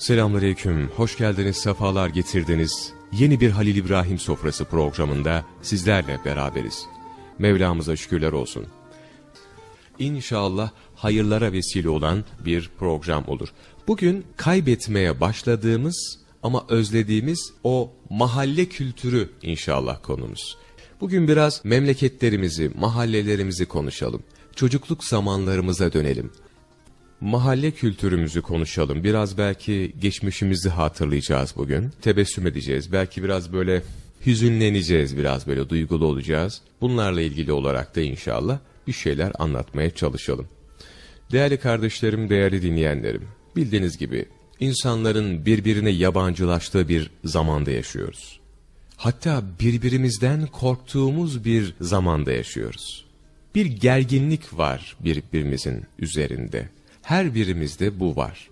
Selamünaleyküm, hoş geldiniz, sefalar getirdiniz. Yeni bir Halil İbrahim sofrası programında sizlerle beraberiz. Mevlamıza şükürler olsun. İnşallah hayırlara vesile olan bir program olur. Bugün kaybetmeye başladığımız ama özlediğimiz o mahalle kültürü inşallah konumuz. Bugün biraz memleketlerimizi, mahallelerimizi konuşalım. Çocukluk zamanlarımıza dönelim. Mahalle kültürümüzü konuşalım. Biraz belki geçmişimizi hatırlayacağız bugün. Tebessüm edeceğiz. Belki biraz böyle hüzünleneceğiz, biraz böyle duygulu olacağız. Bunlarla ilgili olarak da inşallah bir şeyler anlatmaya çalışalım. Değerli kardeşlerim, değerli dinleyenlerim, bildiğiniz gibi insanların birbirine yabancılaştığı bir zamanda yaşıyoruz. Hatta birbirimizden korktuğumuz bir zamanda yaşıyoruz. Bir gerginlik var birbirimizin üzerinde. Her birimizde bu var.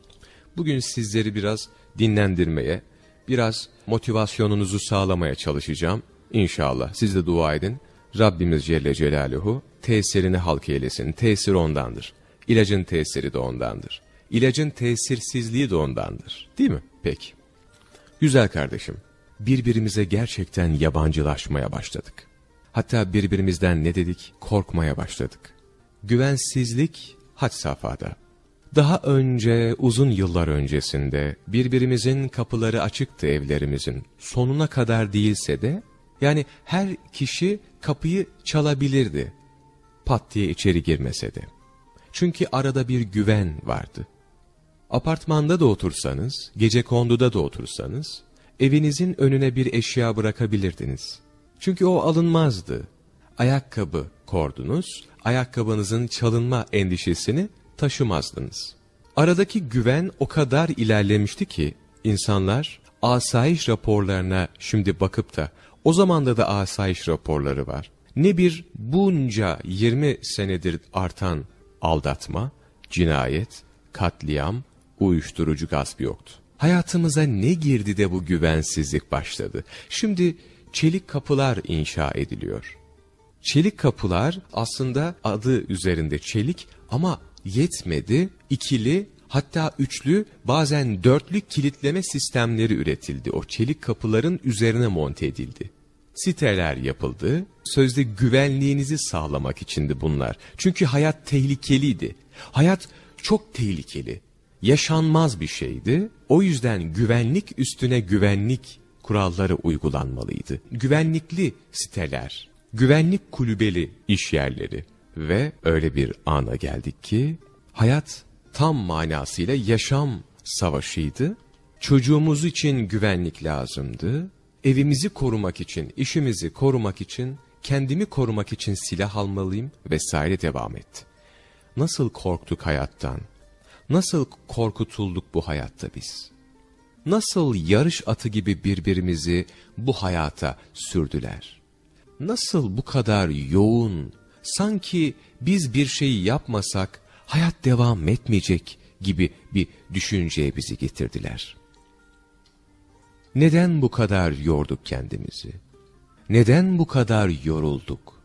Bugün sizleri biraz dinlendirmeye, biraz motivasyonunuzu sağlamaya çalışacağım. İnşallah siz de dua edin. Rabbimiz Celle Celaluhu tesirini halk eylesin. Tesir ondandır. İlacın tesiri de ondandır. İlacın tesirsizliği de ondandır. Değil mi? Peki. Güzel kardeşim, birbirimize gerçekten yabancılaşmaya başladık. Hatta birbirimizden ne dedik? Korkmaya başladık. Güvensizlik had safhada. Daha önce, uzun yıllar öncesinde birbirimizin kapıları açıktı evlerimizin. Sonuna kadar değilse de, yani her kişi kapıyı çalabilirdi. Pat diye içeri girmese de. Çünkü arada bir güven vardı. Apartmanda da otursanız, gece konduda da otursanız, evinizin önüne bir eşya bırakabilirdiniz. Çünkü o alınmazdı. Ayakkabı kordunuz, ayakkabınızın çalınma endişesini taşımazdınız. Aradaki güven o kadar ilerlemişti ki, insanlar asayiş raporlarına şimdi bakıp da, o zamanda da asayiş raporları var. Ne bir bunca 20 senedir artan aldatma, cinayet, katliam, uyuşturucu gasp yoktu. Hayatımıza ne girdi de bu güvensizlik başladı? Şimdi çelik kapılar inşa ediliyor. Çelik kapılar aslında adı üzerinde çelik ama yetmedi. İkili hatta üçlü bazen dörtlü kilitleme sistemleri üretildi. O çelik kapıların üzerine monte edildi. Siteler yapıldı. Sözde güvenliğinizi sağlamak içindi bunlar. Çünkü hayat tehlikeliydi. Hayat çok tehlikeli. Yaşanmaz bir şeydi. O yüzden güvenlik üstüne güvenlik kuralları uygulanmalıydı. Güvenlikli siteler, güvenlik kulübeli iş yerleri ve öyle bir ana geldik ki hayat tam manasıyla yaşam savaşıydı. Çocuğumuz için güvenlik lazımdı. Evimizi korumak için, işimizi korumak için, kendimi korumak için silah almalıyım vesaire devam etti. Nasıl korktuk hayattan? Nasıl korkutulduk bu hayatta biz? Nasıl yarış atı gibi birbirimizi bu hayata sürdüler? Nasıl bu kadar yoğun, sanki biz bir şeyi yapmasak hayat devam etmeyecek gibi bir düşünceye bizi getirdiler. Neden bu kadar yorduk kendimizi? Neden bu kadar yorulduk?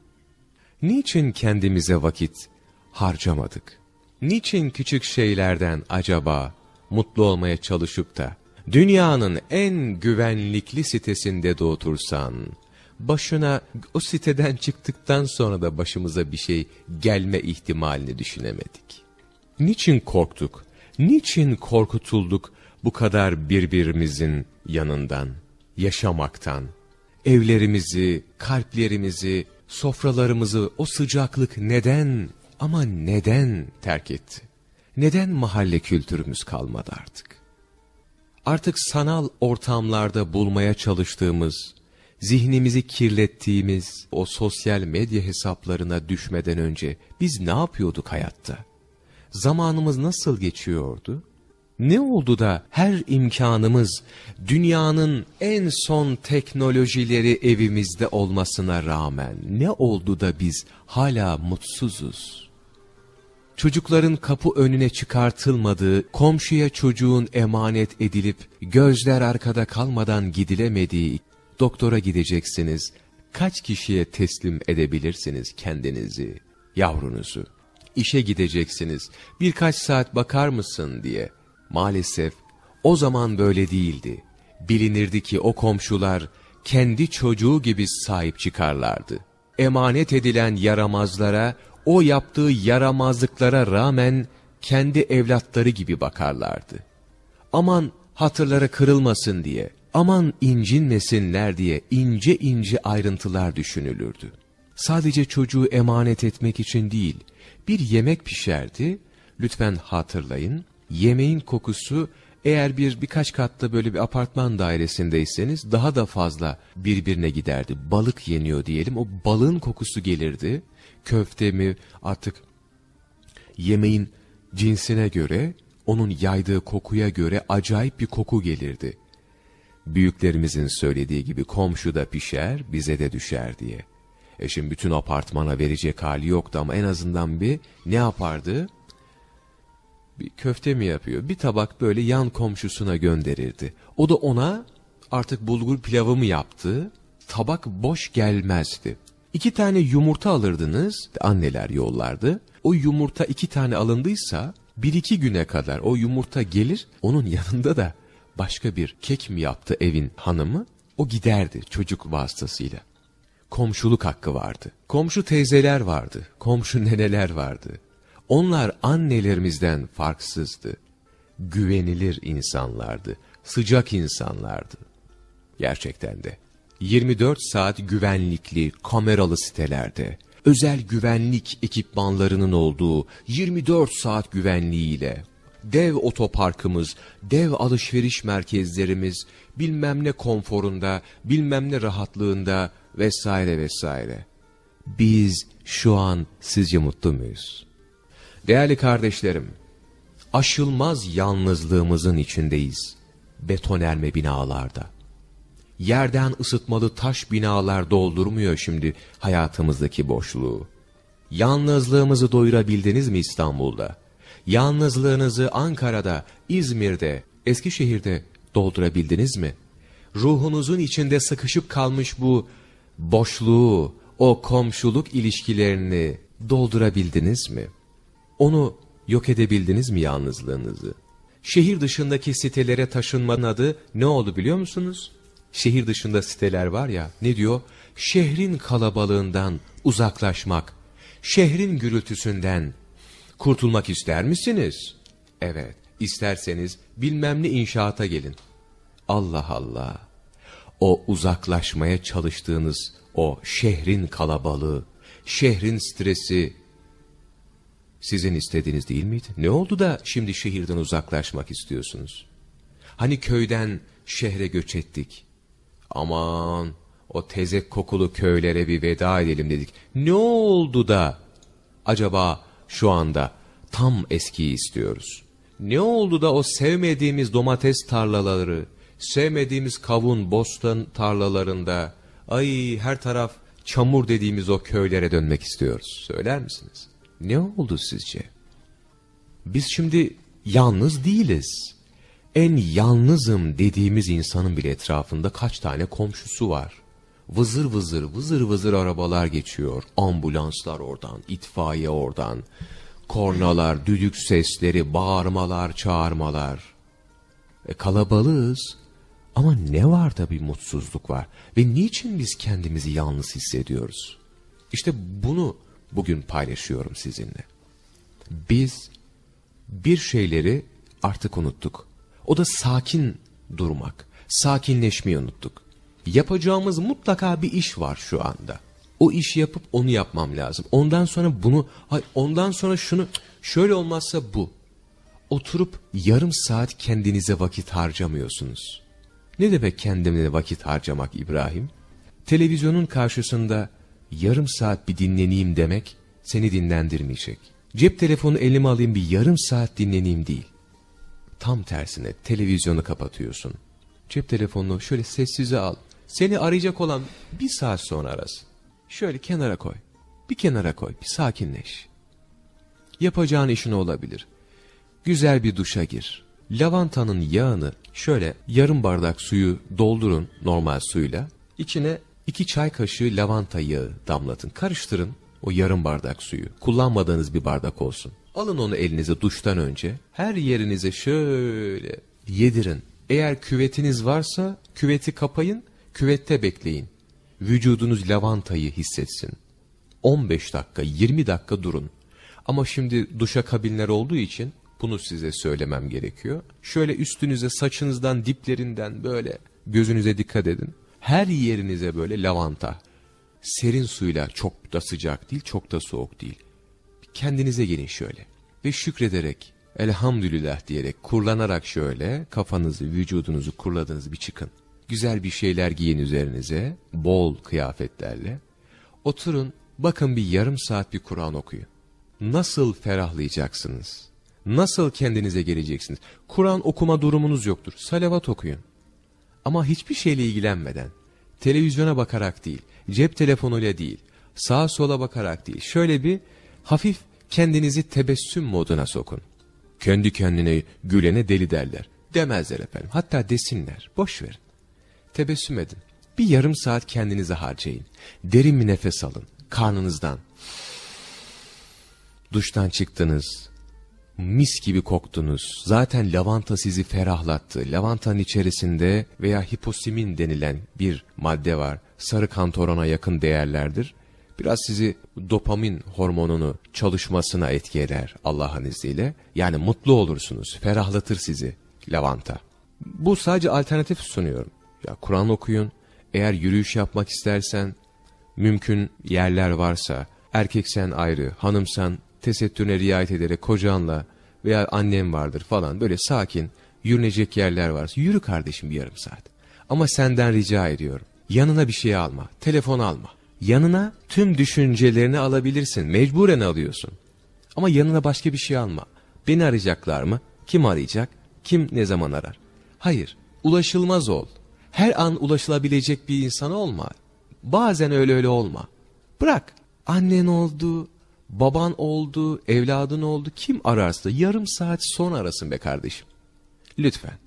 Niçin kendimize vakit harcamadık? Niçin küçük şeylerden acaba mutlu olmaya çalışıp da dünyanın en güvenlikli sitesinde de otursan, başına o siteden çıktıktan sonra da başımıza bir şey gelme ihtimalini düşünemedik. Niçin korktuk? Niçin korkutulduk bu kadar birbirimizin yanından, yaşamaktan? Evlerimizi, kalplerimizi, sofralarımızı o sıcaklık neden ama neden terk etti? Neden mahalle kültürümüz kalmadı artık? Artık sanal ortamlarda bulmaya çalıştığımız, zihnimizi kirlettiğimiz o sosyal medya hesaplarına düşmeden önce biz ne yapıyorduk hayatta? Zamanımız nasıl geçiyordu? Ne oldu da her imkanımız dünyanın en son teknolojileri evimizde olmasına rağmen ne oldu da biz hala mutsuzuz? Çocukların kapı önüne çıkartılmadığı, komşuya çocuğun emanet edilip gözler arkada kalmadan gidilemediği, doktora gideceksiniz, kaç kişiye teslim edebilirsiniz kendinizi, yavrunuzu? İşe gideceksiniz, birkaç saat bakar mısın diye. Maalesef O zaman böyle değildi. Bilinirdi ki o komşular kendi çocuğu gibi sahip çıkarlardı. Emanet edilen yaramazlara, o yaptığı yaramazlıklara rağmen kendi evlatları gibi bakarlardı. Aman hatırları kırılmasın diye, aman incinmesinler diye ince ince ayrıntılar düşünülürdü. Sadece çocuğu emanet etmek için değil, bir yemek pişerdi, lütfen hatırlayın, yemeğin kokusu eğer bir birkaç katta böyle bir apartman dairesindeyseniz daha da fazla birbirine giderdi. Balık yeniyor diyelim, o balığın kokusu gelirdi. Köfte mi artık yemeğin cinsine göre, onun yaydığı kokuya göre acayip bir koku gelirdi. Büyüklerimizin söylediği gibi komşu da pişer, bize de düşer diye. E şimdi bütün apartmana verecek hali yoktu ama en azından bir ne yapardı? Bir köfte mi yapıyor? Bir tabak böyle yan komşusuna gönderirdi. O da ona artık bulgur pilavı mı yaptı? Tabak boş gelmezdi. İki tane yumurta alırdınız, anneler yollardı. O yumurta iki tane alındıysa bir iki güne kadar o yumurta gelir, onun yanında da başka bir kek mi yaptı evin hanımı? O giderdi çocuk vasıtasıyla. Komşuluk hakkı vardı. Komşu teyzeler vardı. Komşu neneler vardı. Onlar annelerimizden farksızdı. Güvenilir insanlardı. Sıcak insanlardı. Gerçekten de. 24 saat güvenlikli, kameralı sitelerde, özel güvenlik ekipmanlarının olduğu 24 saat güvenliğiyle, dev otoparkımız, dev alışveriş merkezlerimiz, bilmem ne konforunda, bilmem ne rahatlığında vesaire vesaire. Biz şu an sizce mutlu muyuz? Değerli kardeşlerim, aşılmaz yalnızlığımızın içindeyiz. Betonerme binalarda. Yerden ısıtmalı taş binalar doldurmuyor şimdi hayatımızdaki boşluğu. Yalnızlığımızı doyurabildiniz mi İstanbul'da? Yalnızlığınızı Ankara'da, İzmir'de, Eskişehir'de doldurabildiniz mi? Ruhunuzun içinde sıkışıp kalmış bu boşluğu, o komşuluk ilişkilerini doldurabildiniz mi? Onu yok edebildiniz mi yalnızlığınızı? Şehir dışındaki sitelere taşınmanın adı ne oldu biliyor musunuz? Şehir dışında siteler var ya ne diyor? Şehrin kalabalığından uzaklaşmak, şehrin gürültüsünden kurtulmak ister misiniz? Evet, isterseniz bilmem ne inşaata gelin. Allah Allah! O uzaklaşmaya çalıştığınız o şehrin kalabalığı, şehrin stresi sizin istediğiniz değil miydi? Ne oldu da şimdi şehirden uzaklaşmak istiyorsunuz? Hani köyden şehre göç ettik. Aman o tezek kokulu köylere bir veda edelim dedik. Ne oldu da acaba şu anda tam eskiyi istiyoruz? Ne oldu da o sevmediğimiz domates tarlaları, sevmediğimiz kavun, bostan tarlalarında, ay her taraf çamur dediğimiz o köylere dönmek istiyoruz. Söyler misiniz? Ne oldu sizce? Biz şimdi yalnız değiliz. En yalnızım dediğimiz insanın bile etrafında kaç tane komşusu var. Vızır vızır vızır vızır arabalar geçiyor. Ambulanslar oradan, itfaiye oradan. Kornalar, düdük sesleri, bağırmalar, çağırmalar. E kalabalığız ama ne var da bir mutsuzluk var. Ve niçin biz kendimizi yalnız hissediyoruz? İşte bunu bugün paylaşıyorum sizinle. Biz bir şeyleri artık unuttuk. O da sakin durmak, sakinleşmeyi unuttuk. Yapacağımız mutlaka bir iş var şu anda. O işi yapıp onu yapmam lazım. Ondan sonra bunu, ondan sonra şunu, şöyle olmazsa bu. Oturup yarım saat kendinize vakit harcamıyorsunuz. Ne demek kendine vakit harcamak İbrahim? Televizyonun karşısında yarım saat bir dinleneyim demek seni dinlendirmeyecek. Cep telefonu elime alayım bir yarım saat dinleneyim değil. Tam tersine televizyonu kapatıyorsun. Cep telefonunu şöyle sessize al. Seni arayacak olan bir saat sonra arasın. Şöyle kenara koy. Bir kenara koy. Bir sakinleş. Yapacağın işin olabilir. Güzel bir duşa gir. Lavantanın yağını şöyle yarım bardak suyu doldurun normal suyla. İçine iki çay kaşığı lavanta yağı damlatın. Karıştırın o yarım bardak suyu. Kullanmadığınız bir bardak olsun. Alın onu elinize duştan önce. Her yerinize şöyle Yedirin. Eğer küvetiniz varsa küveti kapayın, küvette bekleyin. Vücudunuz lavantayı hissetsin. 15 dakika, 20 dakika durun. Ama şimdi duşa kabinler olduğu için bunu size söylemem gerekiyor. Şöyle üstünüze saçınızdan diplerinden böyle gözünüze dikkat edin. Her yerinize böyle lavanta. Serin suyla çok da sıcak değil çok da soğuk değil. Kendinize gelin şöyle. Ve şükrederek elhamdülillah diyerek kurlanarak şöyle kafanızı vücudunuzu kurladığınız bir çıkın. Güzel bir şeyler giyin üzerinize bol kıyafetlerle. Oturun bakın bir yarım saat bir Kur'an okuyun. Nasıl ferahlayacaksınız? Nasıl kendinize geleceksiniz? Kur'an okuma durumunuz yoktur. Salavat okuyun. Ama hiçbir şeyle ilgilenmeden, televizyona bakarak değil, cep telefonuyla değil, sağa sola bakarak değil, şöyle bir hafif kendinizi tebessüm moduna sokun. Kendi kendine gülene deli derler. Demezler efendim. Hatta desinler. Boş verin. Tebessüm edin. Bir yarım saat kendinize harcayın. Derin bir nefes alın. Karnınızdan. Duştan çıktınız. Mis gibi koktunuz. Zaten lavanta sizi ferahlattı. Lavantanın içerisinde veya hiposimin denilen bir madde var. Sarı kantorona yakın değerlerdir. Biraz sizi dopamin hormonunu çalışmasına etki eder Allah'ın izniyle. Yani mutlu olursunuz. Ferahlatır sizi lavanta. Bu sadece alternatif sunuyorum. Ya Kur'an okuyun. Eğer yürüyüş yapmak istersen mümkün yerler varsa erkeksen ayrı, hanımsan tesettürüne riayet ederek kocanla veya annem vardır falan böyle sakin yürünecek yerler varsa yürü kardeşim bir yarım saat. Ama senden rica ediyorum yanına bir şey alma, telefon alma. Yanına tüm düşüncelerini alabilirsin, mecburen alıyorsun. Ama yanına başka bir şey alma. Beni arayacaklar mı? Kim arayacak? Kim ne zaman arar? Hayır, ulaşılmaz ol. Her an ulaşılabilecek bir insan olma. Bazen öyle öyle olma. Bırak. Annen oldu, baban oldu, evladın oldu. Kim ararsa yarım saat sonra arasın be kardeşim. Lütfen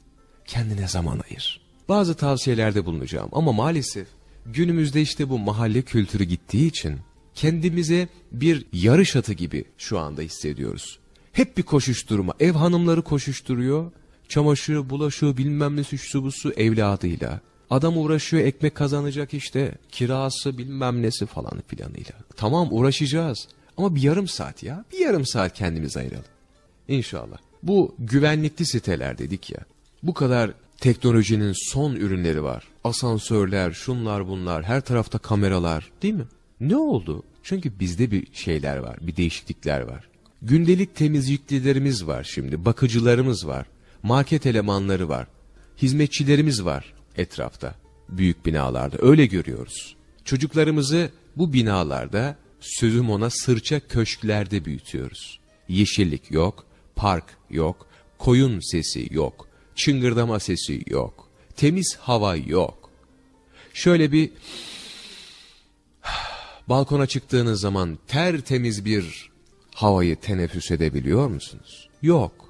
kendine zaman ayır. Bazı tavsiyelerde bulunacağım ama maalesef günümüzde işte bu mahalle kültürü gittiği için kendimize bir yarış atı gibi şu anda hissediyoruz. Hep bir koşuşturma. Ev hanımları koşuşturuyor. Çamaşırı, bulaşığı bilmem ne şu bu su evladıyla. Adam uğraşıyor ekmek kazanacak işte kirası bilmem nesi falan filanıyla. Tamam uğraşacağız ama bir yarım saat ya bir yarım saat kendimize ayıralım. İnşallah. Bu güvenlikli siteler dedik ya. Bu kadar teknolojinin son ürünleri var. Asansörler, şunlar bunlar, her tarafta kameralar değil mi? Ne oldu? Çünkü bizde bir şeyler var, bir değişiklikler var. Gündelik temizlikçilerimiz var şimdi, bakıcılarımız var, market elemanları var, hizmetçilerimiz var etrafta, büyük binalarda. Öyle görüyoruz. Çocuklarımızı bu binalarda, sözüm ona sırça köşklerde büyütüyoruz. Yeşillik yok, park yok, koyun sesi yok, çıngırdama sesi yok, temiz hava yok. Şöyle bir balkona çıktığınız zaman tertemiz bir havayı teneffüs edebiliyor musunuz? Yok.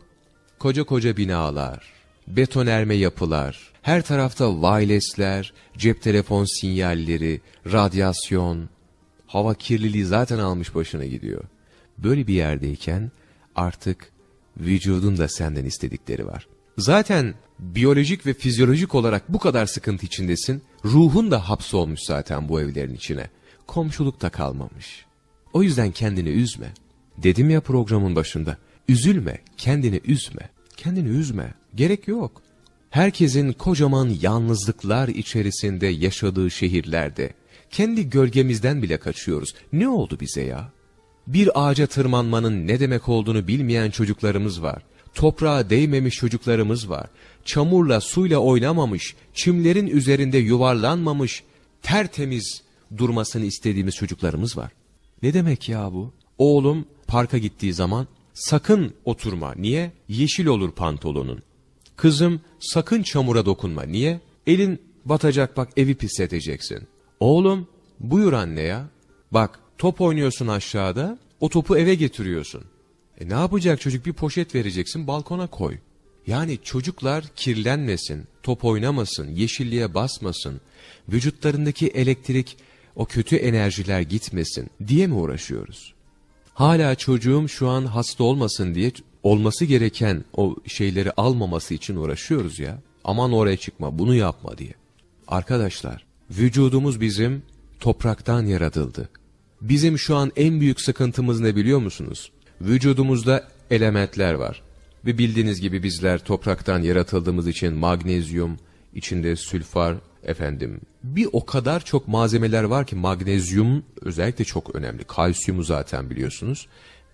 Koca koca binalar, betonerme yapılar, her tarafta wirelessler, cep telefon sinyalleri, radyasyon, hava kirliliği zaten almış başına gidiyor. Böyle bir yerdeyken artık vücudun da senden istedikleri var. Zaten biyolojik ve fizyolojik olarak bu kadar sıkıntı içindesin. Ruhun da hapsolmuş zaten bu evlerin içine. Komşuluk da kalmamış. O yüzden kendini üzme. Dedim ya programın başında. Üzülme, kendini üzme. Kendini üzme. Gerek yok. Herkesin kocaman yalnızlıklar içerisinde yaşadığı şehirlerde kendi gölgemizden bile kaçıyoruz. Ne oldu bize ya? Bir ağaca tırmanmanın ne demek olduğunu bilmeyen çocuklarımız var. Toprağa değmemiş çocuklarımız var. Çamurla suyla oynamamış, çimlerin üzerinde yuvarlanmamış, tertemiz durmasını istediğimiz çocuklarımız var. Ne demek ya bu? Oğlum parka gittiği zaman sakın oturma. Niye? Yeşil olur pantolonun. Kızım sakın çamura dokunma. Niye? Elin batacak bak evi pisleteceksin. Oğlum buyur anne ya. Bak top oynuyorsun aşağıda o topu eve getiriyorsun. E ne yapacak çocuk bir poşet vereceksin balkona koy. Yani çocuklar kirlenmesin, top oynamasın, yeşilliğe basmasın, vücutlarındaki elektrik, o kötü enerjiler gitmesin diye mi uğraşıyoruz? Hala çocuğum şu an hasta olmasın diye olması gereken o şeyleri almaması için uğraşıyoruz ya. Aman oraya çıkma, bunu yapma diye. Arkadaşlar, vücudumuz bizim topraktan yaratıldı. Bizim şu an en büyük sıkıntımız ne biliyor musunuz? Vücudumuzda elementler var. Ve bildiğiniz gibi bizler topraktan yaratıldığımız için magnezyum, içinde sülfar, efendim bir o kadar çok malzemeler var ki magnezyum özellikle çok önemli. Kalsiyumu zaten biliyorsunuz.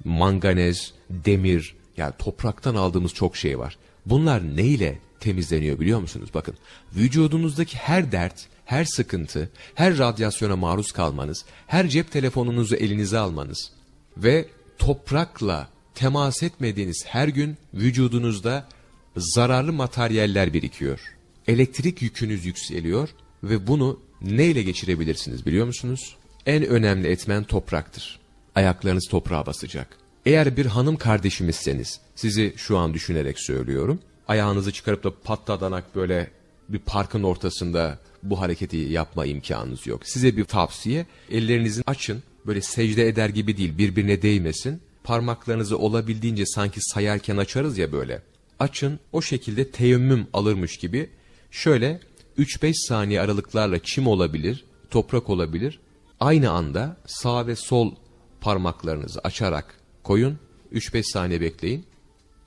Manganez, demir, yani topraktan aldığımız çok şey var. Bunlar neyle temizleniyor biliyor musunuz? Bakın vücudunuzdaki her dert, her sıkıntı, her radyasyona maruz kalmanız, her cep telefonunuzu elinize almanız ve toprakla temas etmediğiniz her gün vücudunuzda zararlı materyaller birikiyor. Elektrik yükünüz yükseliyor ve bunu neyle geçirebilirsiniz biliyor musunuz? En önemli etmen topraktır. Ayaklarınız toprağa basacak. Eğer bir hanım kardeşimizseniz, sizi şu an düşünerek söylüyorum, ayağınızı çıkarıp da patladanak böyle bir parkın ortasında bu hareketi yapma imkanınız yok. Size bir tavsiye, ellerinizi açın, böyle secde eder gibi değil, birbirine değmesin. Parmaklarınızı olabildiğince sanki sayarken açarız ya böyle. Açın, o şekilde teyemmüm alırmış gibi şöyle 3-5 saniye aralıklarla çim olabilir, toprak olabilir. Aynı anda sağ ve sol parmaklarınızı açarak koyun, 3-5 saniye bekleyin,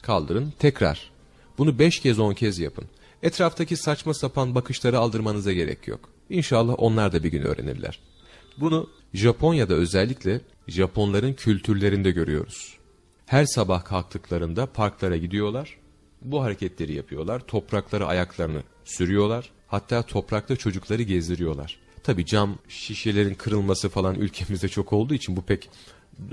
kaldırın, tekrar. Bunu 5 kez 10 kez yapın. Etraftaki saçma sapan bakışları aldırmanıza gerek yok. İnşallah onlar da bir gün öğrenirler. Bunu Japonya'da özellikle Japonların kültürlerinde görüyoruz. Her sabah kalktıklarında parklara gidiyorlar. Bu hareketleri yapıyorlar. Toprakları ayaklarını sürüyorlar. Hatta toprakta çocukları gezdiriyorlar. Tabi cam şişelerin kırılması falan ülkemizde çok olduğu için bu pek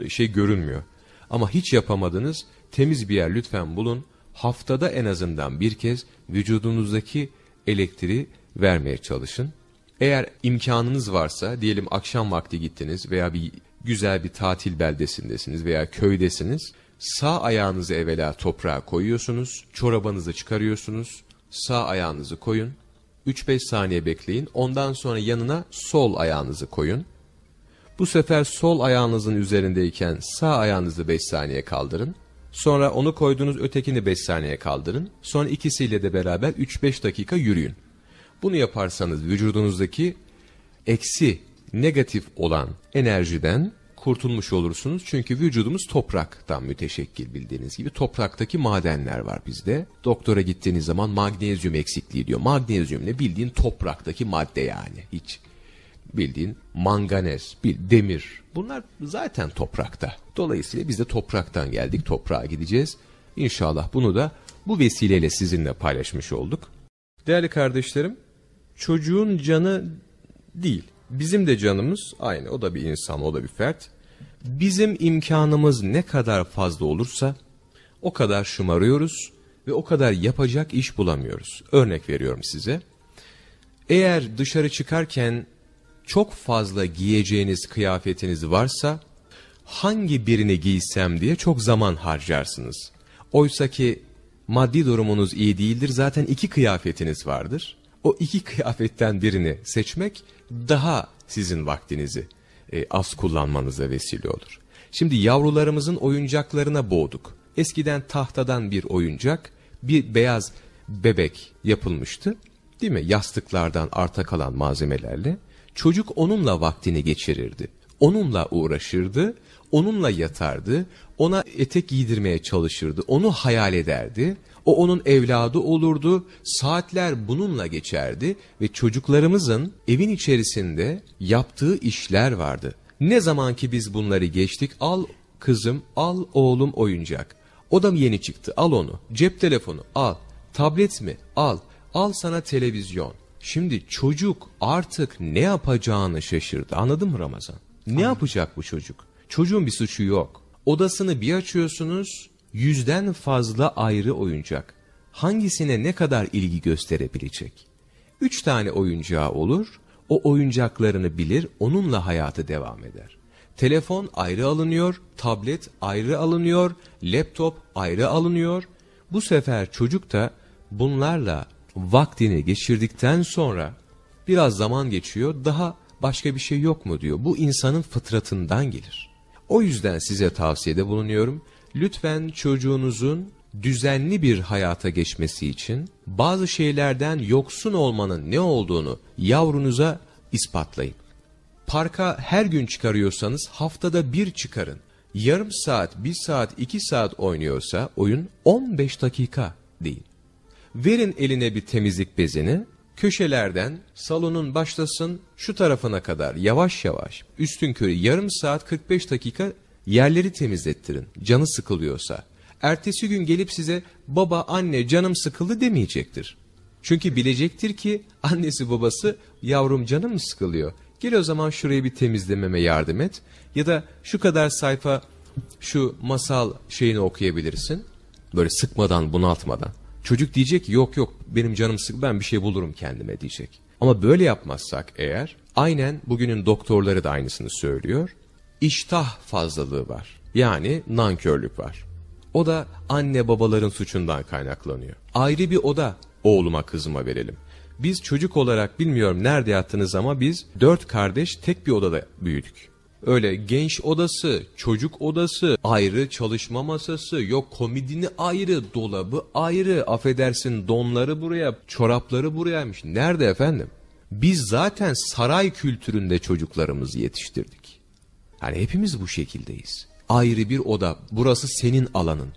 şey görünmüyor. Ama hiç yapamadınız temiz bir yer lütfen bulun. Haftada en azından bir kez vücudunuzdaki elektriği vermeye çalışın. Eğer imkanınız varsa diyelim akşam vakti gittiniz veya bir güzel bir tatil beldesindesiniz veya köydesiniz. Sağ ayağınızı evvela toprağa koyuyorsunuz, çorabınızı çıkarıyorsunuz, sağ ayağınızı koyun, 3-5 saniye bekleyin, ondan sonra yanına sol ayağınızı koyun. Bu sefer sol ayağınızın üzerindeyken sağ ayağınızı 5 saniye kaldırın. Sonra onu koyduğunuz ötekini 5 saniye kaldırın. Sonra ikisiyle de beraber 3-5 dakika yürüyün. Bunu yaparsanız vücudunuzdaki eksi, negatif olan enerjiden kurtulmuş olursunuz. Çünkü vücudumuz topraktan müteşekkil bildiğiniz gibi. Topraktaki madenler var bizde. Doktora gittiğiniz zaman magnezyum eksikliği diyor. Magnezyum ne? Bildiğin topraktaki madde yani. Hiç bildiğin manganez, bil, demir. Bunlar zaten toprakta. Dolayısıyla biz de topraktan geldik, toprağa gideceğiz. İnşallah bunu da bu vesileyle sizinle paylaşmış olduk. Değerli kardeşlerim, çocuğun canı değil, bizim de canımız aynı. O da bir insan, o da bir fert. Bizim imkanımız ne kadar fazla olursa o kadar şımarıyoruz ve o kadar yapacak iş bulamıyoruz. Örnek veriyorum size. Eğer dışarı çıkarken çok fazla giyeceğiniz kıyafetiniz varsa hangi birini giysem diye çok zaman harcarsınız. Oysa ki maddi durumunuz iyi değildir zaten iki kıyafetiniz vardır. O iki kıyafetten birini seçmek daha sizin vaktinizi e, az kullanmanıza vesile olur. Şimdi yavrularımızın oyuncaklarına boğduk. Eskiden tahtadan bir oyuncak, bir beyaz bebek yapılmıştı. Değil mi? Yastıklardan arta kalan malzemelerle. Çocuk onunla vaktini geçirirdi. Onunla uğraşırdı, onunla yatardı, ona etek giydirmeye çalışırdı, onu hayal ederdi. O onun evladı olurdu, saatler bununla geçerdi ve çocuklarımızın evin içerisinde yaptığı işler vardı. Ne zaman ki biz bunları geçtik, al kızım, al oğlum oyuncak. O da mı yeni çıktı, al onu. Cep telefonu, al. Tablet mi, al. Al sana televizyon. Şimdi çocuk artık ne yapacağını şaşırdı. Anladın mı Ramazan? Ne Anladım. yapacak bu çocuk? Çocuğun bir suçu yok. Odasını bir açıyorsunuz, yüzden fazla ayrı oyuncak. Hangisine ne kadar ilgi gösterebilecek? Üç tane oyuncağı olur, o oyuncaklarını bilir, onunla hayatı devam eder. Telefon ayrı alınıyor, tablet ayrı alınıyor, laptop ayrı alınıyor. Bu sefer çocuk da bunlarla vaktini geçirdikten sonra biraz zaman geçiyor daha başka bir şey yok mu diyor. Bu insanın fıtratından gelir. O yüzden size tavsiyede bulunuyorum. lütfen çocuğunuzun düzenli bir hayata geçmesi için bazı şeylerden yoksun olmanın ne olduğunu yavrunuza ispatlayın. Parka her gün çıkarıyorsanız haftada bir çıkarın. Yarım saat, bir saat, iki saat oynuyorsa oyun 15 dakika değil. Verin eline bir temizlik bezini, köşelerden salonun başlasın şu tarafına kadar yavaş yavaş üstün körü yarım saat 45 dakika yerleri temizlettirin canı sıkılıyorsa. Ertesi gün gelip size baba anne canım sıkıldı demeyecektir. Çünkü bilecektir ki annesi babası yavrum canım mı sıkılıyor? Gel o zaman şurayı bir temizlememe yardım et. Ya da şu kadar sayfa şu masal şeyini okuyabilirsin. Böyle sıkmadan bunaltmadan. Çocuk diyecek ki yok yok benim canım sık ben bir şey bulurum kendime diyecek. Ama böyle yapmazsak eğer aynen bugünün doktorları da aynısını söylüyor. İştah fazlalığı var. Yani nankörlük var. O da anne babaların suçundan kaynaklanıyor. Ayrı bir oda oğluma kızıma verelim. Biz çocuk olarak bilmiyorum nerede yattınız ama biz dört kardeş tek bir odada büyüdük. Öyle genç odası, çocuk odası, ayrı çalışma masası, yok komidini ayrı, dolabı ayrı, affedersin donları buraya, çorapları burayaymış. Nerede efendim? Biz zaten saray kültüründe çocuklarımızı yetiştirdik. Yani hepimiz bu şekildeyiz. Ayrı bir oda, burası senin alanın.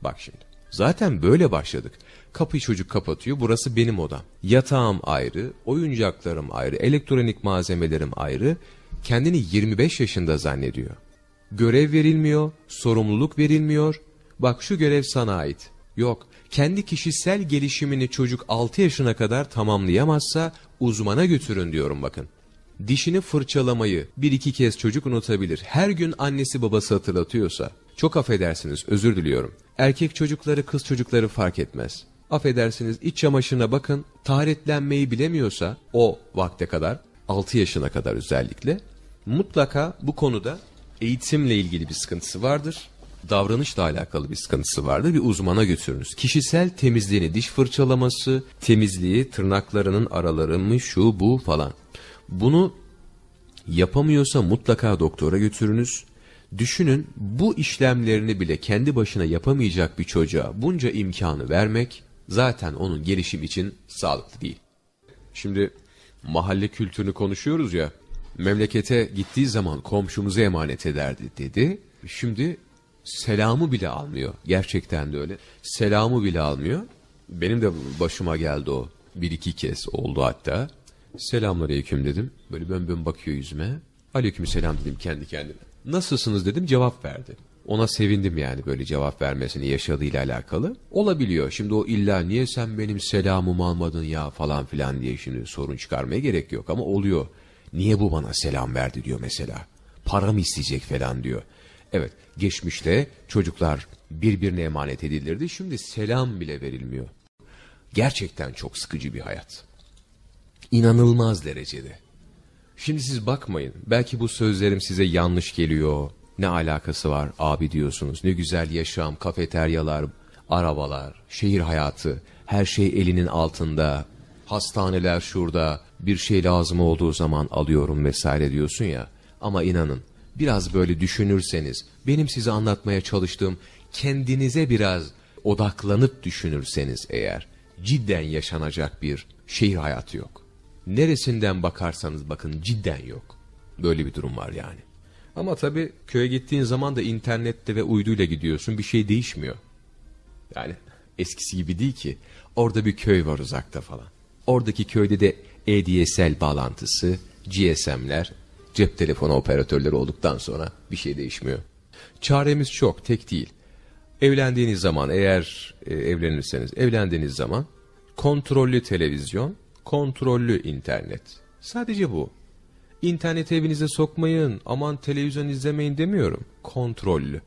Bak şimdi, zaten böyle başladık. Kapıyı çocuk kapatıyor, burası benim odam. Yatağım ayrı, oyuncaklarım ayrı, elektronik malzemelerim ayrı, kendini 25 yaşında zannediyor. Görev verilmiyor, sorumluluk verilmiyor. Bak şu görev sana ait. Yok, kendi kişisel gelişimini çocuk 6 yaşına kadar tamamlayamazsa uzmana götürün diyorum bakın. Dişini fırçalamayı bir iki kez çocuk unutabilir. Her gün annesi babası hatırlatıyorsa. Çok affedersiniz özür diliyorum. Erkek çocukları kız çocukları fark etmez. Affedersiniz iç çamaşırına bakın taharetlenmeyi bilemiyorsa o vakte kadar 6 yaşına kadar özellikle mutlaka bu konuda eğitimle ilgili bir sıkıntısı vardır. Davranışla alakalı bir sıkıntısı vardır. Bir uzmana götürünüz. Kişisel temizliğini, diş fırçalaması, temizliği, tırnaklarının araları mı, şu bu falan. Bunu yapamıyorsa mutlaka doktora götürünüz. Düşünün bu işlemlerini bile kendi başına yapamayacak bir çocuğa bunca imkanı vermek zaten onun gelişim için sağlıklı değil. Şimdi mahalle kültürünü konuşuyoruz ya. Memlekete gittiği zaman komşumuza emanet ederdi dedi. Şimdi selamı bile almıyor. Gerçekten de öyle. Selamı bile almıyor. Benim de başıma geldi o. Bir iki kez oldu hatta. Selamünaleyküm dedim. Böyle bön bön bakıyor yüzüme. Aleyküm selam dedim kendi kendime. Nasılsınız dedim cevap verdi. Ona sevindim yani böyle cevap vermesini yaşadığıyla alakalı. Olabiliyor. Şimdi o illa niye sen benim selamımı almadın ya falan filan diye şimdi sorun çıkarmaya gerek yok ama oluyor. Niye bu bana selam verdi diyor mesela. Para mı isteyecek falan diyor. Evet geçmişte çocuklar birbirine emanet edilirdi. Şimdi selam bile verilmiyor. Gerçekten çok sıkıcı bir hayat. İnanılmaz derecede. Şimdi siz bakmayın. Belki bu sözlerim size yanlış geliyor. Ne alakası var abi diyorsunuz. Ne güzel yaşam, kafeteryalar, arabalar, şehir hayatı. Her şey elinin altında. Hastaneler şurada. Bir şey lazım olduğu zaman alıyorum vesaire diyorsun ya. Ama inanın biraz böyle düşünürseniz, benim size anlatmaya çalıştığım kendinize biraz odaklanıp düşünürseniz eğer cidden yaşanacak bir şehir hayatı yok. Neresinden bakarsanız bakın cidden yok. Böyle bir durum var yani. Ama tabii köye gittiğin zaman da internette ve uyduyla gidiyorsun bir şey değişmiyor. Yani eskisi gibi değil ki. Orada bir köy var uzakta falan. Oradaki köyde de ADSL bağlantısı, GSM'ler, cep telefonu operatörleri olduktan sonra bir şey değişmiyor. Çaremiz çok, tek değil. Evlendiğiniz zaman eğer e, evlenirseniz evlendiğiniz zaman kontrollü televizyon, kontrollü internet. Sadece bu. İnternet evinize sokmayın, aman televizyon izlemeyin demiyorum. Kontrollü.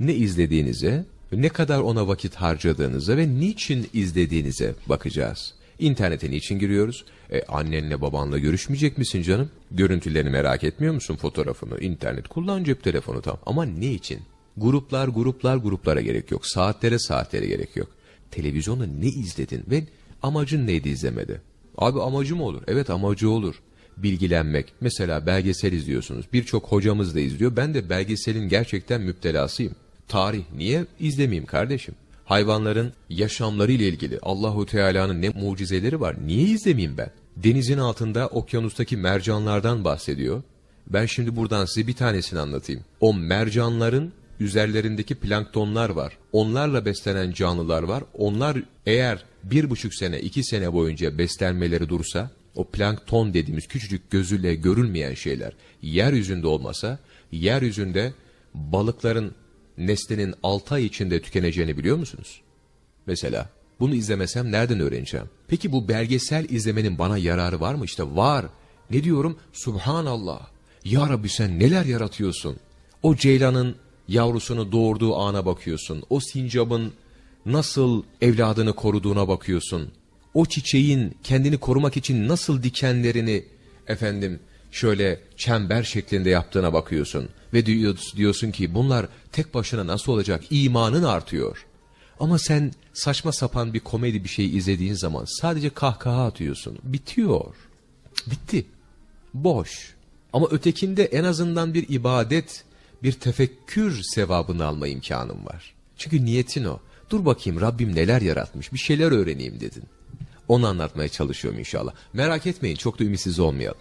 Ne izlediğinize, ne kadar ona vakit harcadığınıza ve niçin izlediğinize bakacağız. İnternete niçin giriyoruz? E, annenle babanla görüşmeyecek misin canım? Görüntülerini merak etmiyor musun fotoğrafını? İnternet kullan cep telefonu tam. Ama ne için? Gruplar gruplar gruplara gerek yok. Saatlere saatlere gerek yok. Televizyonda ne izledin ve amacın neydi izlemede? Abi amacı mı olur? Evet amacı olur. Bilgilenmek. Mesela belgesel izliyorsunuz. Birçok hocamız da izliyor. Ben de belgeselin gerçekten müptelasıyım. Tarih niye izlemeyeyim kardeşim? Hayvanların yaşamları ile ilgili Allahu Teala'nın ne mucizeleri var. Niye izlemeyeyim ben? Denizin altında okyanustaki mercanlardan bahsediyor. Ben şimdi buradan size bir tanesini anlatayım. O mercanların üzerlerindeki planktonlar var. Onlarla beslenen canlılar var. Onlar eğer bir buçuk sene, iki sene boyunca beslenmeleri dursa, o plankton dediğimiz küçücük gözüyle görülmeyen şeyler yeryüzünde olmasa, yeryüzünde balıkların nesnenin 6 ay içinde tükeneceğini biliyor musunuz? Mesela bunu izlemesem nereden öğreneceğim? Peki bu belgesel izlemenin bana yararı var mı? İşte var. Ne diyorum? Subhanallah. Ya Rabbi sen neler yaratıyorsun? O ceylanın yavrusunu doğurduğu ana bakıyorsun. O sincabın nasıl evladını koruduğuna bakıyorsun. O çiçeğin kendini korumak için nasıl dikenlerini efendim şöyle çember şeklinde yaptığına bakıyorsun. Ve diyorsun ki bunlar tek başına nasıl olacak? İmanın artıyor. Ama sen saçma sapan bir komedi bir şey izlediğin zaman sadece kahkaha atıyorsun. Bitiyor. Bitti. Boş. Ama ötekinde en azından bir ibadet, bir tefekkür sevabını alma imkanım var. Çünkü niyetin o. Dur bakayım Rabbim neler yaratmış bir şeyler öğreneyim dedin. Onu anlatmaya çalışıyorum inşallah. Merak etmeyin çok da ümitsiz olmayalım.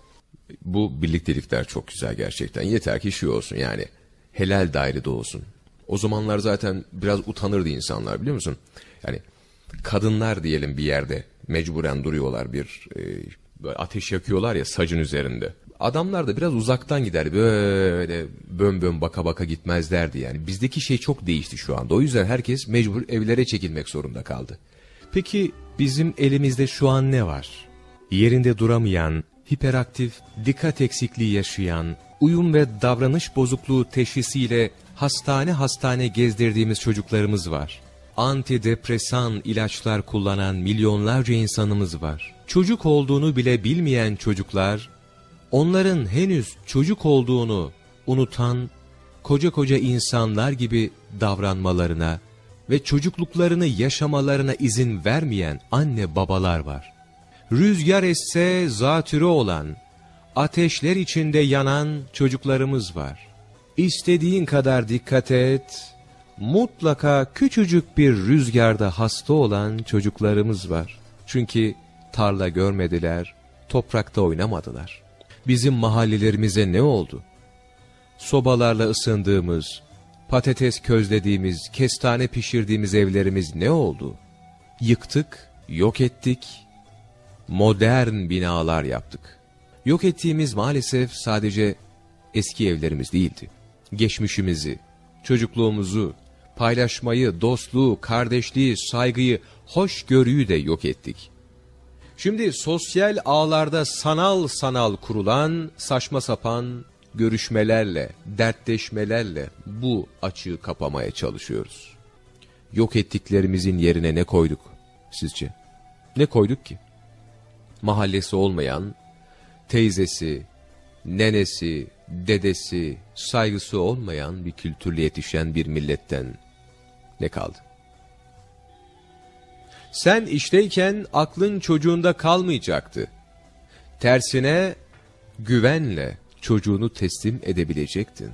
Bu birliktelikler çok güzel gerçekten. Yeter ki şu olsun yani. Helal dairede olsun. O zamanlar zaten biraz utanırdı insanlar biliyor musun? Yani kadınlar diyelim bir yerde mecburen duruyorlar bir e, ateş yakıyorlar ya sacın üzerinde. Adamlar da biraz uzaktan gider böyle bön bön baka baka gitmezlerdi yani. Bizdeki şey çok değişti şu anda. O yüzden herkes mecbur evlere çekilmek zorunda kaldı. Peki bizim elimizde şu an ne var? Yerinde duramayan, hiperaktif, dikkat eksikliği yaşayan, uyum ve davranış bozukluğu teşhisiyle hastane hastane gezdirdiğimiz çocuklarımız var. Antidepresan ilaçlar kullanan milyonlarca insanımız var. Çocuk olduğunu bile bilmeyen çocuklar, onların henüz çocuk olduğunu unutan, koca koca insanlar gibi davranmalarına ve çocukluklarını yaşamalarına izin vermeyen anne babalar var. Rüzgar esse zatürre olan, ateşler içinde yanan çocuklarımız var. İstediğin kadar dikkat et, mutlaka küçücük bir rüzgarda hasta olan çocuklarımız var. Çünkü tarla görmediler, toprakta oynamadılar. Bizim mahallelerimize ne oldu? Sobalarla ısındığımız, patates közlediğimiz, kestane pişirdiğimiz evlerimiz ne oldu? Yıktık, yok ettik, modern binalar yaptık. Yok ettiğimiz maalesef sadece eski evlerimiz değildi. Geçmişimizi, çocukluğumuzu, paylaşmayı, dostluğu, kardeşliği, saygıyı, hoşgörüyü de yok ettik. Şimdi sosyal ağlarda sanal sanal kurulan saçma sapan görüşmelerle, dertleşmelerle bu açığı kapamaya çalışıyoruz. Yok ettiklerimizin yerine ne koyduk sizce? Ne koyduk ki? Mahallesi olmayan, teyzesi, nenesi, dedesi, saygısı olmayan bir kültürle yetişen bir milletten ne kaldı? Sen işteyken aklın çocuğunda kalmayacaktı. Tersine güvenle çocuğunu teslim edebilecektin.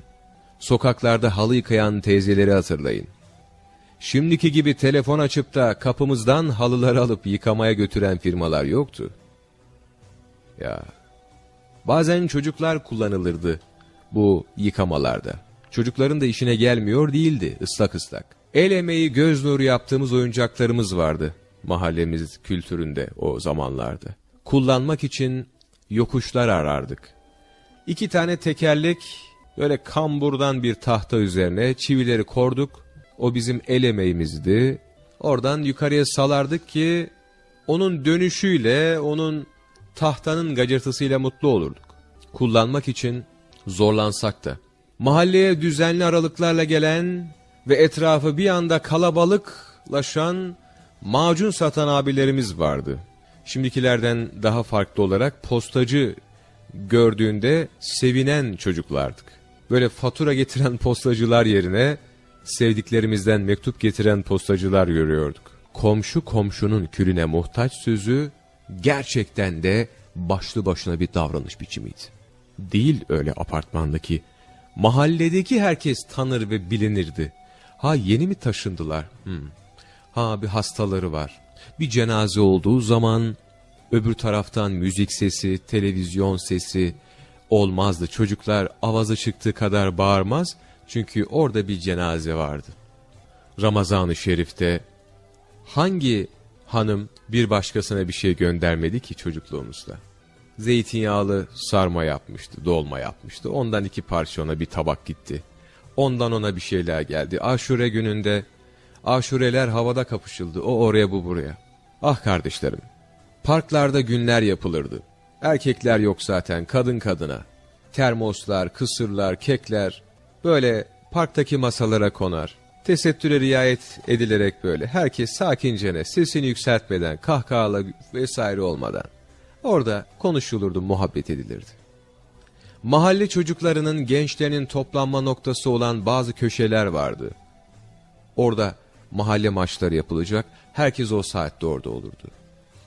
Sokaklarda halı yıkayan teyzeleri hatırlayın. Şimdiki gibi telefon açıp da kapımızdan halıları alıp yıkamaya götüren firmalar yoktu. Ya bazen çocuklar kullanılırdı bu yıkamalarda. Çocukların da işine gelmiyor değildi ıslak ıslak. El emeği göz nuru yaptığımız oyuncaklarımız vardı mahallemiz kültüründe o zamanlarda. Kullanmak için yokuşlar arardık. İki tane tekerlek böyle kamburdan bir tahta üzerine çivileri korduk. O bizim el emeğimizdi. Oradan yukarıya salardık ki onun dönüşüyle, onun tahtanın gacırtısıyla mutlu olurduk. Kullanmak için zorlansak da. Mahalleye düzenli aralıklarla gelen ve etrafı bir anda kalabalıklaşan macun satan abilerimiz vardı. Şimdikilerden daha farklı olarak postacı gördüğünde sevinen çocuklardık. Böyle fatura getiren postacılar yerine sevdiklerimizden mektup getiren postacılar görüyorduk. Komşu komşunun külüne muhtaç sözü gerçekten de başlı başına bir davranış biçimiydi. Değil öyle apartmandaki, mahalledeki herkes tanır ve bilinirdi. Ha yeni mi taşındılar? Hmm. Ha bir hastaları var. Bir cenaze olduğu zaman öbür taraftan müzik sesi, televizyon sesi olmazdı. Çocuklar avazı çıktığı kadar bağırmaz. Çünkü orada bir cenaze vardı. Ramazan-ı Şerif'te hangi hanım bir başkasına bir şey göndermedi ki çocukluğumuzda? Zeytinyağlı sarma yapmıştı, dolma yapmıştı. Ondan iki parça ona bir tabak gitti. Ondan ona bir şeyler geldi. Aşure gününde aşureler havada kapışıldı. O oraya bu buraya. Ah kardeşlerim. Parklarda günler yapılırdı. Erkekler yok zaten kadın kadına. Termoslar, kısırlar, kekler böyle parktaki masalara konar. Tesettüre riayet edilerek böyle herkes sakincene sesini yükseltmeden kahkahalı vesaire olmadan. Orada konuşulurdu, muhabbet edilirdi. Mahalle çocuklarının, gençlerinin toplanma noktası olan bazı köşeler vardı. Orada mahalle maçları yapılacak, herkes o saatte orada olurdu.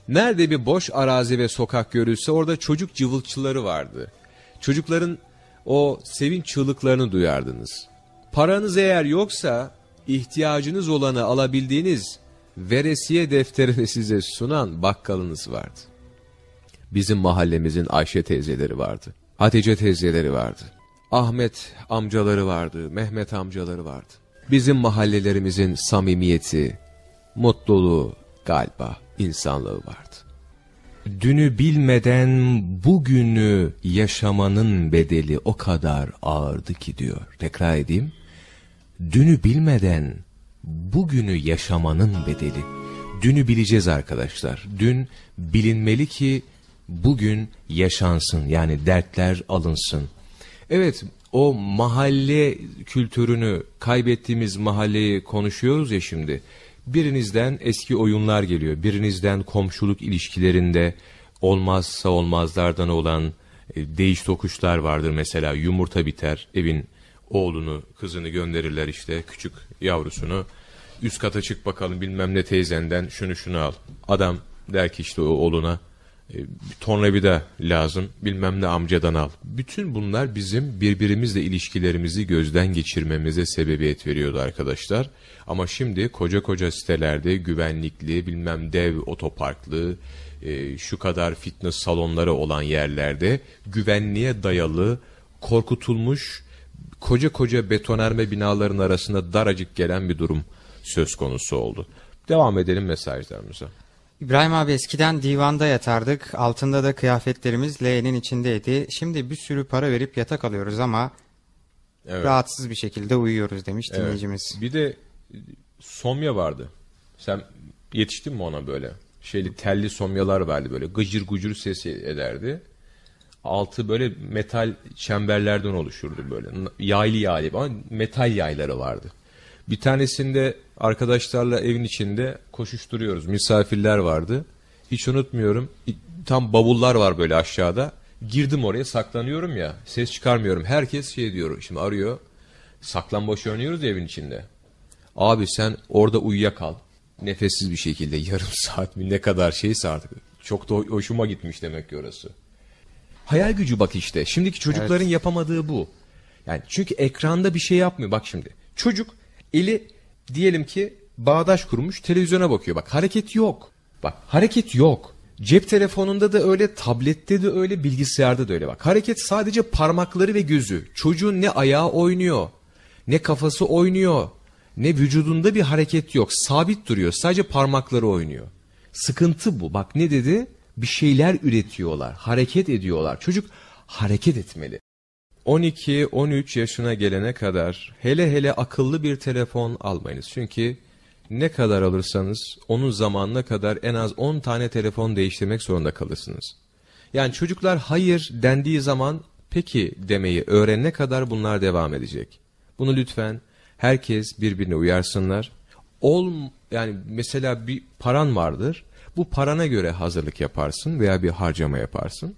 Nerede bir boş arazi ve sokak görülse orada çocuk cıvılçıları vardı. Çocukların o sevinç çığlıklarını duyardınız. Paranız eğer yoksa ihtiyacınız olanı alabildiğiniz veresiye defterini size sunan bakkalınız vardı. Bizim mahallemizin Ayşe teyzeleri vardı. Hatice teyzeleri vardı. Ahmet amcaları vardı, Mehmet amcaları vardı. Bizim mahallelerimizin samimiyeti, mutluluğu galiba insanlığı vardı. Dünü bilmeden bugünü yaşamanın bedeli o kadar ağırdı ki diyor. Tekrar edeyim. Dünü bilmeden bugünü yaşamanın bedeli. Dünü bileceğiz arkadaşlar. Dün bilinmeli ki bugün yaşansın yani dertler alınsın. Evet o mahalle kültürünü kaybettiğimiz mahalleyi konuşuyoruz ya şimdi. Birinizden eski oyunlar geliyor. Birinizden komşuluk ilişkilerinde olmazsa olmazlardan olan e, değiş tokuşlar vardır. Mesela yumurta biter evin oğlunu kızını gönderirler işte küçük yavrusunu. Üst kata çık bakalım bilmem ne teyzenden şunu şunu al. Adam der ki işte o oğluna e, tornavida lazım bilmem ne amcadan al. Bütün bunlar bizim birbirimizle ilişkilerimizi gözden geçirmemize sebebiyet veriyordu arkadaşlar. Ama şimdi koca koca sitelerde güvenlikli bilmem dev otoparklı e, şu kadar fitness salonları olan yerlerde güvenliğe dayalı korkutulmuş koca koca betonarme binaların arasında daracık gelen bir durum söz konusu oldu. Devam edelim mesajlarımıza. İbrahim abi eskiden divanda yatardık. Altında da kıyafetlerimiz leğenin içindeydi. Şimdi bir sürü para verip yatak alıyoruz ama Evet. rahatsız bir şekilde uyuyoruz demiş Evet. dinleyicimiz. Bir de somya vardı. Sen yetiştin mi ona böyle? Şeyli telli somyalar vardı böyle. Gıcır gucur sesi ederdi. Altı böyle metal çemberlerden oluşurdu böyle. Yaylı yaylı ama metal yayları vardı. Bir tanesinde arkadaşlarla evin içinde koşuşturuyoruz. Misafirler vardı. Hiç unutmuyorum. Tam bavullar var böyle aşağıda. Girdim oraya saklanıyorum ya. Ses çıkarmıyorum. Herkes şey diyor. Şimdi arıyor. Saklambaç oynuyoruz ya evin içinde. Abi sen orada uyuyakal. Nefessiz bir şekilde yarım saat mi ne kadar şeyse artık. Çok da hoşuma gitmiş demek ki orası. Hayal gücü bak işte. Şimdiki çocukların yapamadığı bu. Yani çünkü ekranda bir şey yapmıyor. Bak şimdi. Çocuk eli diyelim ki bağdaş kurmuş televizyona bakıyor. Bak hareket yok. Bak hareket yok. Cep telefonunda da öyle, tablette de öyle, bilgisayarda da öyle. Bak hareket sadece parmakları ve gözü. Çocuğun ne ayağı oynuyor, ne kafası oynuyor, ne vücudunda bir hareket yok. Sabit duruyor. Sadece parmakları oynuyor. Sıkıntı bu. Bak ne dedi? Bir şeyler üretiyorlar, hareket ediyorlar. Çocuk hareket etmeli. 12-13 yaşına gelene kadar hele hele akıllı bir telefon almayınız. Çünkü ne kadar alırsanız onun zamanına kadar en az 10 tane telefon değiştirmek zorunda kalırsınız. Yani çocuklar hayır dendiği zaman peki demeyi öğrenene kadar bunlar devam edecek. Bunu lütfen herkes birbirine uyarsınlar. Ol yani mesela bir paran vardır. Bu parana göre hazırlık yaparsın veya bir harcama yaparsın.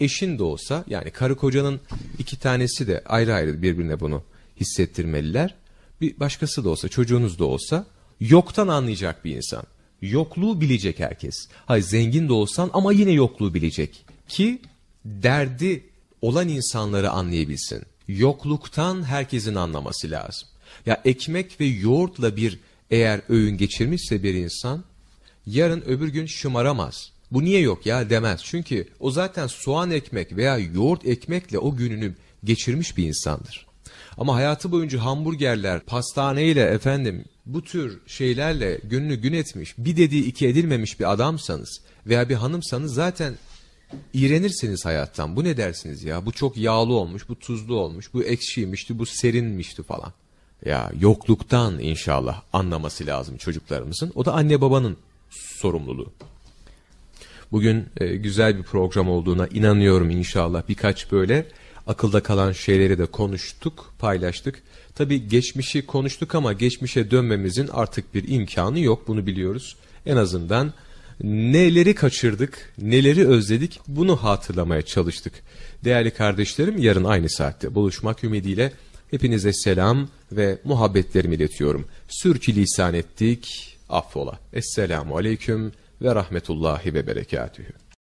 Eşin de olsa yani karı kocanın iki tanesi de ayrı ayrı birbirine bunu hissettirmeliler. Bir başkası da olsa çocuğunuz da olsa yoktan anlayacak bir insan. Yokluğu bilecek herkes. Hayır zengin de olsan ama yine yokluğu bilecek. Ki derdi olan insanları anlayabilsin. Yokluktan herkesin anlaması lazım. Ya ekmek ve yoğurtla bir eğer öğün geçirmişse bir insan yarın öbür gün şımaramaz. Bu niye yok ya demez. Çünkü o zaten soğan ekmek veya yoğurt ekmekle o gününü geçirmiş bir insandır. Ama hayatı boyunca hamburgerler, pastaneyle efendim bu tür şeylerle gününü gün etmiş, bir dediği iki edilmemiş bir adamsanız veya bir hanımsanız zaten iğrenirsiniz hayattan. Bu ne dersiniz ya? Bu çok yağlı olmuş, bu tuzlu olmuş, bu ekşiymişti, bu serinmişti falan. Ya yokluktan inşallah anlaması lazım çocuklarımızın. O da anne babanın sorumluluğu. Bugün e, güzel bir program olduğuna inanıyorum inşallah. Birkaç böyle akılda kalan şeyleri de konuştuk, paylaştık. Tabii geçmişi konuştuk ama geçmişe dönmemizin artık bir imkanı yok bunu biliyoruz. En azından neleri kaçırdık, neleri özledik bunu hatırlamaya çalıştık. Değerli kardeşlerim yarın aynı saatte buluşmak ümidiyle hepinize selam ve muhabbetlerimi iletiyorum. Sürçülisan ettik, affola. Esselamu aleyküm ve rahmetullahi ve berekatühü.